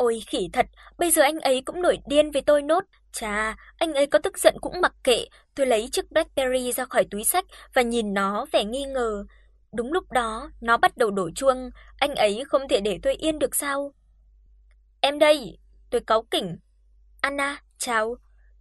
Ôi khỉ thật, bây giờ anh ấy cũng nổi điên với tôi nốt. Chà, anh ấy có tức giận cũng mặc kệ, tôi lấy chiếc BlackBerry ra khỏi túi xách và nhìn nó vẻ nghi ngờ. Đúng lúc đó, nó bắt đầu đổ chuông, anh ấy không thể để tôi yên được sao? Em đây, tôi cáu kỉnh. Anna, chào.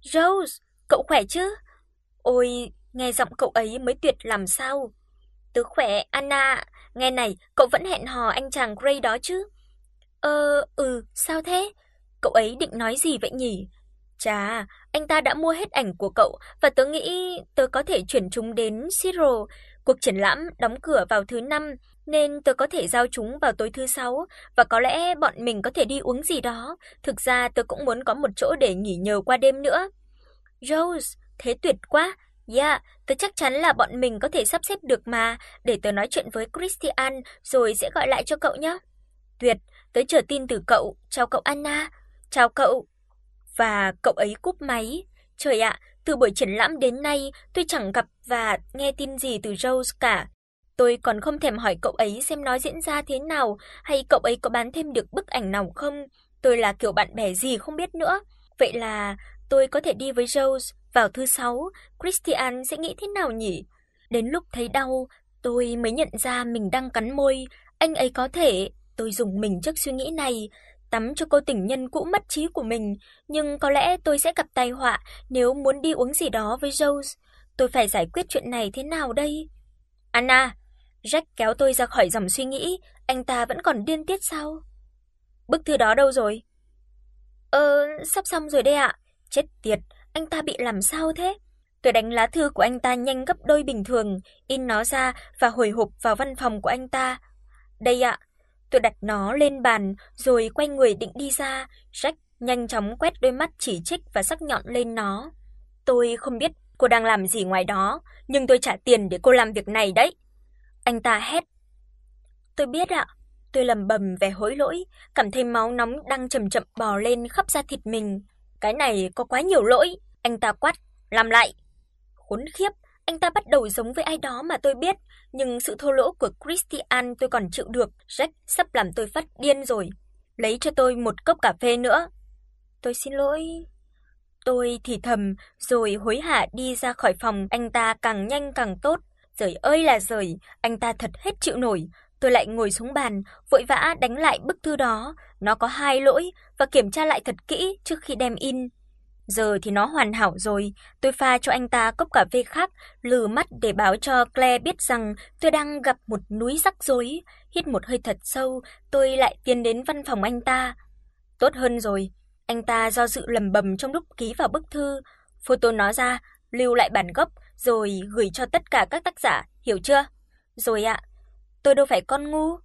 Rose, cậu khỏe chứ? Ôi, nghe giọng cậu ấy mới tuyệt làm sao. Tớ khỏe, Anna. Nghe này, cậu vẫn hẹn hò anh chàng Gray đó chứ? Ờ, ừ, sao thế? Cậu ấy định nói gì vậy nhỉ? Chà, anh ta đã mua hết ảnh của cậu và tớ nghĩ tớ có thể chuyển chúng đến Siro. Cuộc triển lãm đóng cửa vào thứ năm nên tớ có thể giao chúng vào tối thứ sáu và có lẽ bọn mình có thể đi uống gì đó. Thực ra tớ cũng muốn có một chỗ để nghỉ nhờ qua đêm nữa. Rose, thế tuyệt quá. Dạ, yeah, tớ chắc chắn là bọn mình có thể sắp xếp được mà, để tớ nói chuyện với Christian rồi sẽ gọi lại cho cậu nhé. Tuyệt, tớ chờ tin từ cậu. Chào cậu Anna. Chào cậu. Và cậu ấy cúp máy. Trời ạ, từ buổi triển lãm đến nay tôi chẳng gặp và nghe tin gì từ Rose cả. Tôi còn không thèm hỏi cậu ấy xem nó diễn ra thế nào hay cậu ấy có bán thêm được bức ảnh nào không. Tôi là kiểu bạn bè gì không biết nữa. Vậy là tôi có thể đi với Rose vào thứ sáu, Christian sẽ nghĩ thế nào nhỉ? Đến lúc thấy đau, tôi mới nhận ra mình đang cắn môi, anh ấy có thể, tôi dùng mình trước suy nghĩ này, tắm cho cô tình nhân cũ mất trí của mình, nhưng có lẽ tôi sẽ gặp tai họa nếu muốn đi uống gì đó với Rose. Tôi phải giải quyết chuyện này thế nào đây? Anna, Jack kéo tôi ra khỏi dòng suy nghĩ, anh ta vẫn còn điên tiết sao? Bức thư đó đâu rồi? Ờ, sắp xong rồi đây ạ. Chết tiệt, anh ta bị làm sao thế? Tôi đánh lá thư của anh ta nhanh gấp đôi bình thường, in nó ra và hồi hộp vào văn phòng của anh ta. Đây ạ. Tôi đặt nó lên bàn rồi quay người định đi ra, Jack nhanh chóng quét đôi mắt chỉ trích và sắc nhọn lên nó. Tôi không biết cô đang làm gì ngoài đó, nhưng tôi trả tiền để cô làm việc này đấy. Anh ta hét. Tôi biết ạ. Tôi lẩm bẩm vẻ hối lỗi, cảm thấy máu nóng đang chậm chậm bò lên khắp da thịt mình. Cái này có quá nhiều lỗi, anh ta quát, làm lại. Khốn khiếp, anh ta bắt đầu giống với ai đó mà tôi biết, nhưng sự thô lỗ của Christian tôi còn chịu được, Jack sắp làm tôi phát điên rồi. Lấy cho tôi một cốc cà phê nữa. Tôi xin lỗi. Tôi thì thầm rồi hối hả đi ra khỏi phòng, anh ta càng nhanh càng tốt. Trời ơi là trời, anh ta thật hết chịu nổi. Tôi lại ngồi xuống bàn, vội vã đánh lại bức thư đó, nó có hai lỗi và kiểm tra lại thật kỹ trước khi đem in. Giờ thì nó hoàn hảo rồi, tôi pha cho anh ta cốc cà phê khác, lừ mắt để báo cho Claire biết rằng tôi đang gặp một núi rắc rối. Hít một hơi thật sâu, tôi lại tiến đến văn phòng anh ta. Tốt hơn rồi, anh ta do dự lầm bầm trong lúc ký vào bức thư, photo nó ra, lưu lại bản gốc rồi gửi cho tất cả các tác giả, hiểu chưa? Rồi ạ. Tôi đâu phải con ngu.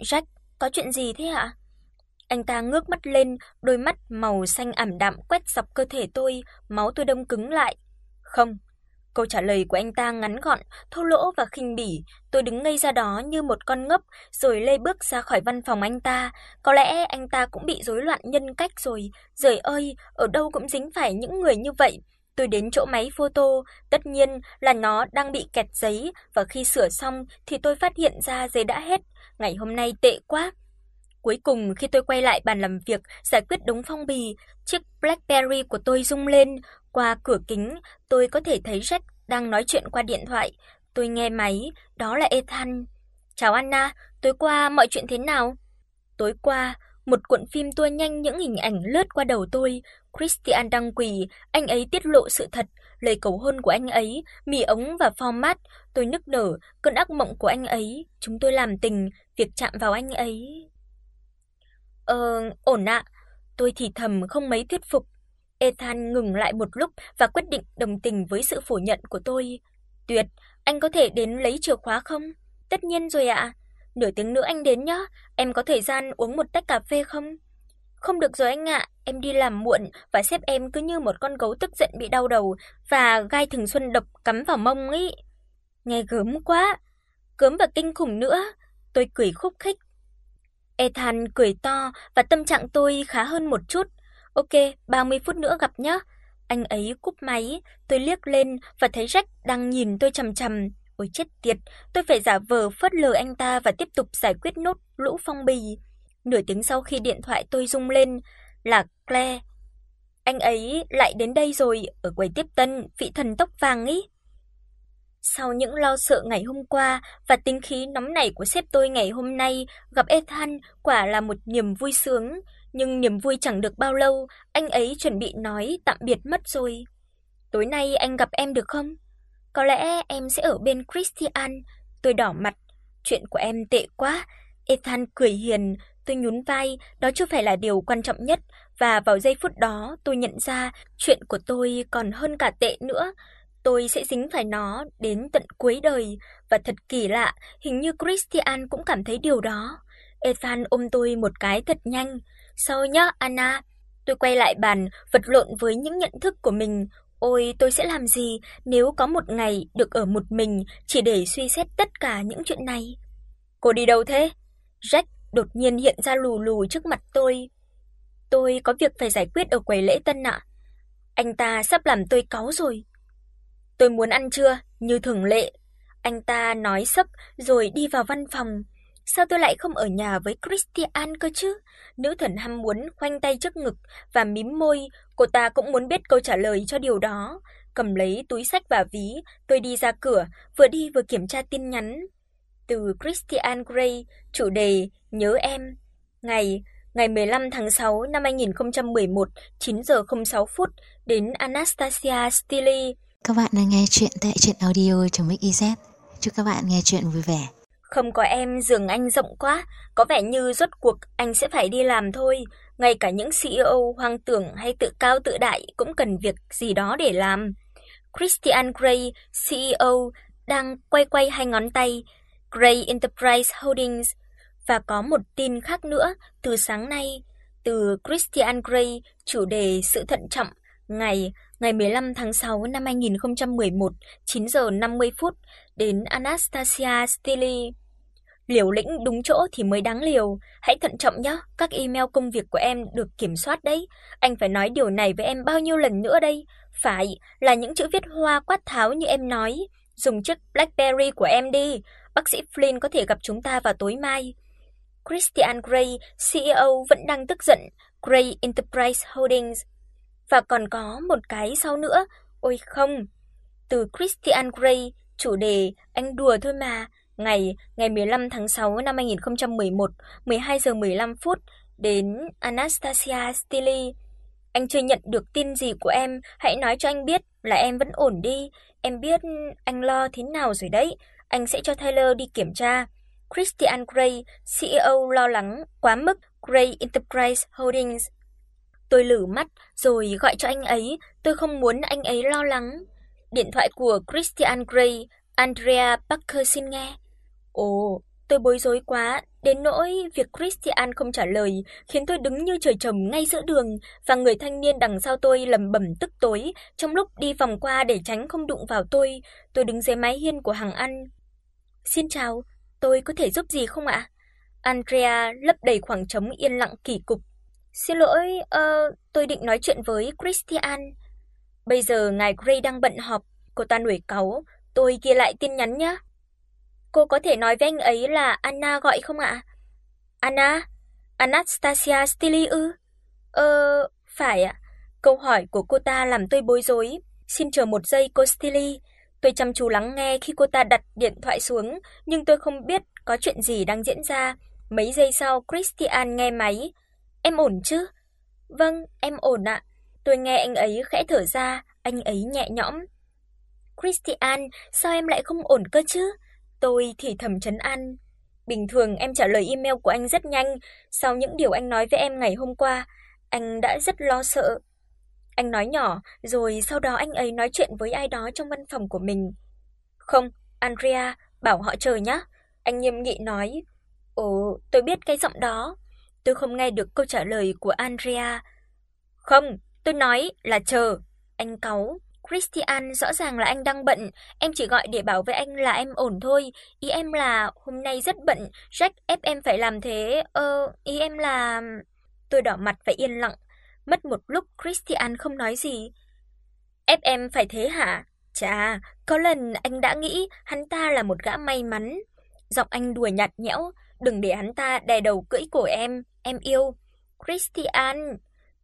Jack, có chuyện gì thế ạ? Anh ta ngước mắt lên, đôi mắt màu xanh ảm đạm quét dọc cơ thể tôi, máu tôi đông cứng lại. Không. Câu trả lời của anh ta ngắn gọn, thô lỗ và khinh bỉ, tôi đứng ngây ra đó như một con ngốc, rồi lê bước ra khỏi văn phòng anh ta. Có lẽ anh ta cũng bị rối loạn nhân cách rồi. Giời ơi, ở đâu cũng dính phải những người như vậy. Tôi đến chỗ máy photo, tất nhiên là nó đang bị kẹt giấy và khi sửa xong thì tôi phát hiện ra giấy đã hết. Ngày hôm nay tệ quá. Cuối cùng khi tôi quay lại bàn làm việc giải quyết đống phong bì, chiếc BlackBerry của tôi rung lên, qua cửa kính tôi có thể thấy Jack đang nói chuyện qua điện thoại. Tôi nghe máy, đó là Ethan. "Chào Anna, tối qua mọi chuyện thế nào?" Tối qua, một cuộn phim tua nhanh những hình ảnh lướt qua đầu tôi, Christian đang quỳ, anh ấy tiết lộ sự thật, lời cầu hôn của anh ấy, mì ống và format, tôi nức nở, cơn ác mộng của anh ấy, chúng tôi làm tình, việc chạm vào anh ấy. Ờ, ổn ạ. Tôi thì thầm không mấy thuyết phục. Ethan ngừng lại một lúc và quyết định đồng tình với sự phủ nhận của tôi. Tuyệt, anh có thể đến lấy chìa khóa không? Tất nhiên rồi ạ. Nửa tiếng nữa anh đến nhé, em có thời gian uống một tách cà phê không? Không được rồi anh ạ, em đi làm muộn và sếp em cứ như một con gấu tức giận bị đau đầu và gai thường xuân độc cắm vào mông ấy. Nghe gớm quá, gớm và kinh khủng nữa. Tôi cười khúc khích. Ethan cười to và tâm trạng tôi khá hơn một chút. Ok, 30 phút nữa gặp nhé. Anh ấy cúp máy, tôi liếc lên và thấy Jack đang nhìn tôi chằm chằm. Ôi chết tiệt, tôi phải giả vờ phớt lờ anh ta và tiếp tục giải quyết nốt lũ phong bì. Nửa tiếng sau khi điện thoại tôi rung lên, là Claire. Anh ấy lại đến đây rồi, ở quầy tiếp tân, vị thần tóc vàng ấy. Sau những lo sợ ngày hôm qua và tính khí nóng nảy của sếp tôi ngày hôm nay, gặp Ethan quả là một niềm vui sướng, nhưng niềm vui chẳng được bao lâu, anh ấy chuẩn bị nói tạm biệt mất rồi. Tối nay anh gặp em được không? Có lẽ em sẽ ở bên Christian. Tôi đỏ mặt, chuyện của em tệ quá. Ethan cười hiền, tôi nhún vai, đó chưa phải là điều quan trọng nhất và vào giây phút đó tôi nhận ra chuyện của tôi còn hơn cả tệ nữa. Tôi sẽ dính phải nó đến tận cuối đời và thật kỳ lạ, hình như Christian cũng cảm thấy điều đó. Ethan ôm tôi một cái thật nhanh. "Sau nhá, Anna." Tôi quay lại bàn, vật lộn với những nhận thức của mình. Ôi, tôi sẽ làm gì nếu có một ngày được ở một mình chỉ để suy xét tất cả những chuyện này? Cô đi đâu thế? Jack đột nhiên hiện ra lù lù trước mặt tôi. Tôi có việc phải giải quyết ở quầy lễ tân ạ. Anh ta sắp làm tôi cáu rồi. Tôi muốn ăn trưa như thường lệ. Anh ta nói sấp rồi đi vào văn phòng. Sao tôi lại không ở nhà với Christian cơ chứ? Nữ thần ham muốn khoanh tay trước ngực và mím môi, cô ta cũng muốn biết câu trả lời cho điều đó. Cầm lấy túi sách và ví, tôi đi ra cửa, vừa đi vừa kiểm tra tin nhắn. Từ Christian Grey, chủ đề Nhớ em. Ngày ngày 15 tháng 6 năm 2011, 9 giờ 06 phút đến Anastasia Stili. Các bạn đang nghe chuyện tại truyện audio.mix.iz. Chúc các bạn nghe chuyện vui vẻ. Không có em giường anh rộng quá, có vẻ như rốt cuộc anh sẽ phải đi làm thôi, ngay cả những CEO hoang tưởng hay tự cao tự đại cũng cần việc gì đó để làm. Christian Grey, CEO, đang quay quay hai ngón tay, Grey Enterprise Holdings và có một tin khác nữa từ sáng nay từ Christian Grey, chủ đề sự thận trọng, ngày ngày 15 tháng 6 năm 2011, 9 giờ 50 phút đến Anastasia Stili. Liều lĩnh đúng chỗ thì mới đáng liều, hãy thận trọng nhé, các email công việc của em được kiểm soát đấy. Anh phải nói điều này với em bao nhiêu lần nữa đây? Phải, là những chữ viết hoa quát tháo như em nói, dùng chiếc BlackBerry của em đi. Bác sĩ Flynn có thể gặp chúng ta vào tối mai. Christian Grey, CEO vẫn đang tức giận, Grey Enterprise Holdings. Và còn có một cái sau nữa, ôi không. Từ Christian Grey, chủ đề anh đùa thôi mà, ngày ngày 15 tháng 6 năm 2011, 12 giờ 15 phút đến Anastasia Stili. Anh chưa nhận được tin gì của em, hãy nói cho anh biết là em vẫn ổn đi, em biết anh lo thế nào rồi đấy, anh sẽ cho Taylor đi kiểm tra. Christian Grey, CEO lo lắng quá mức Grey Enterprise Holdings. Tôi lử mắt rồi gọi cho anh ấy, tôi không muốn anh ấy lo lắng. Điện thoại của Christian Grey, Andrea Parker xin nghe. Ồ, tôi bối rối quá, đến nỗi việc Christian không trả lời khiến tôi đứng như trời trồng ngay giữa đường và người thanh niên đằng sau tôi lầm bẩm tức tối trong lúc đi vòng qua để tránh không đụng vào tôi. Tôi đứng dưới mái hiên của hàng ăn. "Xin chào, tôi có thể giúp gì không ạ?" Andrea lấp đầy khoảng trống yên lặng kỳ cục. "Xin lỗi, uh, tôi định nói chuyện với Christian." Bây giờ ngài Gray đang bận họp, cô ta nổi cáu, "Tôi ghi lại tin nhắn nhé." Cô có thể nói với anh ấy là Anna gọi không ạ? Anna? Anastasia Stili ư? Ờ, phải ạ. Câu hỏi của cô ta làm tôi bối rối. Xin chờ một giây cô Stili. Tôi chăm chú lắng nghe khi cô ta đặt điện thoại xuống, nhưng tôi không biết có chuyện gì đang diễn ra. Mấy giây sau, Christian nghe máy. Em ổn chứ? Vâng, em ổn ạ. Tôi nghe anh ấy khẽ thở ra, anh ấy nhẹ nhõm. Christian, sao em lại không ổn cơ chứ? Tôi thì thầm trấn an. Bình thường em trả lời email của anh rất nhanh, sau những điều anh nói với em ngày hôm qua, anh đã rất lo sợ. Anh nói nhỏ, rồi sau đó anh ấy nói chuyện với ai đó trong văn phòng của mình. "Không, Andrea, bảo họ chờ nhé." Anh nghiêm nghị nói. "Ồ, tôi biết cái giọng đó." Tôi không nghe được câu trả lời của Andrea. "Không, tôi nói là chờ." Anh cáu. Christian, rõ ràng là anh đang bận, em chỉ gọi để bảo với anh là em ổn thôi, ý em là hôm nay rất bận, Jack ép em phải làm thế, ơ, ý em là Tôi đỏ mặt và yên lặng, mất một lúc Christian không nói gì. Ép em phải thế hả? Chà, có lần anh đã nghĩ hắn ta là một gã may mắn. Giọng anh đùa nhạt nhẽo, đừng để hắn ta đè đầu cưỡi cổ em, em yêu. Christian,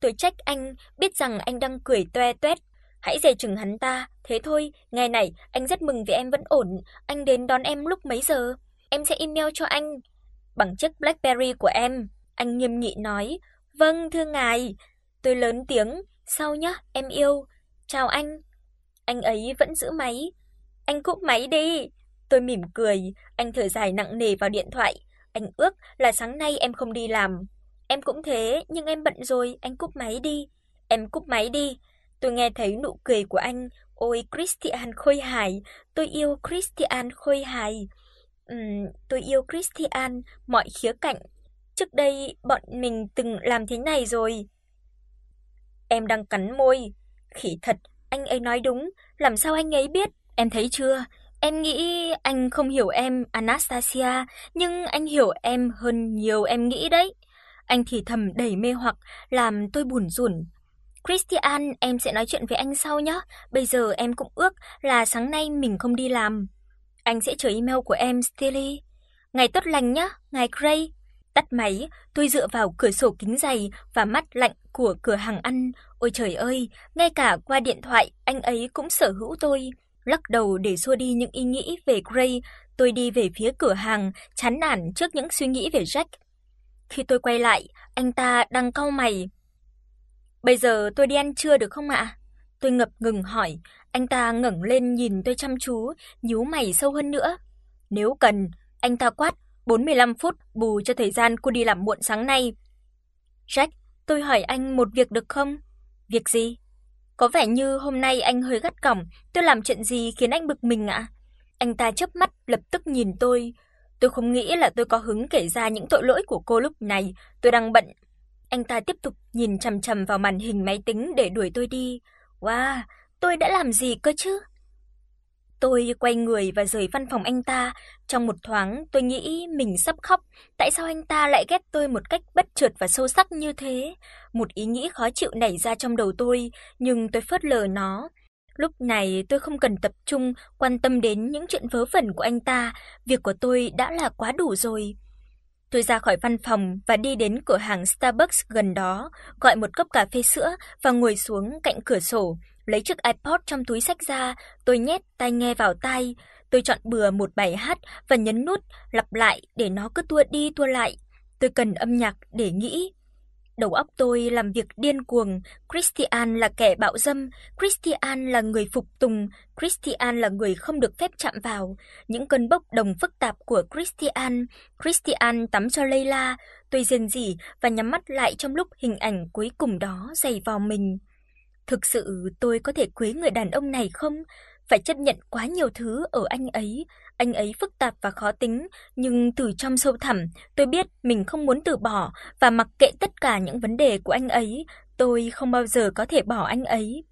tôi trách anh, biết rằng anh đang cười toe toét. Hãy dè chừng hắn ta, thế thôi, ngày này anh rất mừng vì em vẫn ổn, anh đến đón em lúc mấy giờ? Em sẽ email cho anh bằng chiếc BlackBerry của em." Anh nghiêm nghị nói. "Vâng thưa ngài." Tôi lớn tiếng, "Sau nhé, em yêu. Chào anh." Anh ấy vẫn giữ máy. "Anh cúp máy đi." Tôi mỉm cười, anh thở dài nặng nề vào điện thoại. Anh ước là sáng nay em không đi làm. Em cũng thế, nhưng em bận rồi, anh cúp máy đi. Em cúp máy đi. Tôi nghe thấy nụ cười của anh. Ôi Christian khôi hài, tôi yêu Christian khôi hài. Ừm, tôi yêu Christian mọi khía cạnh. Trước đây bọn mình từng làm thế này rồi. Em đang cắn môi. Khỉ thật, anh ấy nói đúng, làm sao anh ấy biết? Em thấy chưa? Em nghĩ anh không hiểu em, Anastasia, nhưng anh hiểu em hơn nhiều em nghĩ đấy. Anh thì thầm đầy mê hoặc, làm tôi buồn rủn. Christian, em sẽ nói chuyện với anh sau nhé. Bây giờ em cũng ước là sáng nay mình không đi làm. Anh sẽ chờ email của em, Steely. Ngày tốt lành nhé, ngài Gray. Tắt máy, tôi dựa vào cửa sổ kính dày và mắt lạnh của cửa hàng ăn. Ôi trời ơi, ngay cả qua điện thoại anh ấy cũng sở hữu tôi. Lắc đầu để xua đi những ý nghĩ về Gray, tôi đi về phía cửa hàng, chán nản trước những suy nghĩ về Jack. Khi tôi quay lại, anh ta đang cau mày. "Bây giờ tôi đi ăn trưa được không ạ?" Tôi ngập ngừng hỏi, anh ta ngẩng lên nhìn tôi chăm chú, nhíu mày sâu hơn nữa. "Nếu cần." Anh ta quát, "45 phút bù cho thời gian cô đi làm muộn sáng nay." "Jack, tôi hỏi anh một việc được không?" "Việc gì?" "Có vẻ như hôm nay anh hơi gắt gỏng, tôi làm chuyện gì khiến anh bực mình ạ?" Anh ta chớp mắt lập tức nhìn tôi. Tôi không nghĩ là tôi có hứng kể ra những tội lỗi của cô lúc này, tôi đang bận. Anh ta tiếp tục nhìn chằm chằm vào màn hình máy tính để đuổi tôi đi. Wow, tôi đã làm gì cơ chứ? Tôi quay người và rời văn phòng anh ta, trong một thoáng tôi nghĩ mình sắp khóc, tại sao anh ta lại ghét tôi một cách bất chợt và sâu sắc như thế? Một ý nghĩ khó chịu nảy ra trong đầu tôi, nhưng tôi phớt lờ nó. Lúc này tôi không cần tập trung quan tâm đến những chuyện vớ vẩn của anh ta, việc của tôi đã là quá đủ rồi. Tôi ra khỏi văn phòng và đi đến cửa hàng Starbucks gần đó, gọi một cốc cà phê sữa và ngồi xuống cạnh cửa sổ, lấy chiếc iPod trong túi sách ra, tôi nhét tai nghe vào tai, tôi chọn bừa một bài hát và nhấn nút lặp lại để nó cứ tua đi tua lại. Tôi cần âm nhạc để nghĩ. Đầu óc tôi làm việc điên cuồng, Christian là kẻ bạo dâm, Christian là người phục tùng, Christian là người không được phép chạm vào. Những cơn bốc đồng phức tạp của Christian, Christian tắm cho Layla, tôi rên rỉ và nhắm mắt lại trong lúc hình ảnh cuối cùng đó dày vào mình. Thực sự tôi có thể cưới người đàn ông này không? Phải chấp nhận quá nhiều thứ ở anh ấy, anh ấy phức tạp và khó tính, nhưng từ trong sâu thẳm, tôi biết mình không muốn từ bỏ và mặc kệ tất cả những vấn đề của anh ấy, tôi không bao giờ có thể bỏ anh ấy.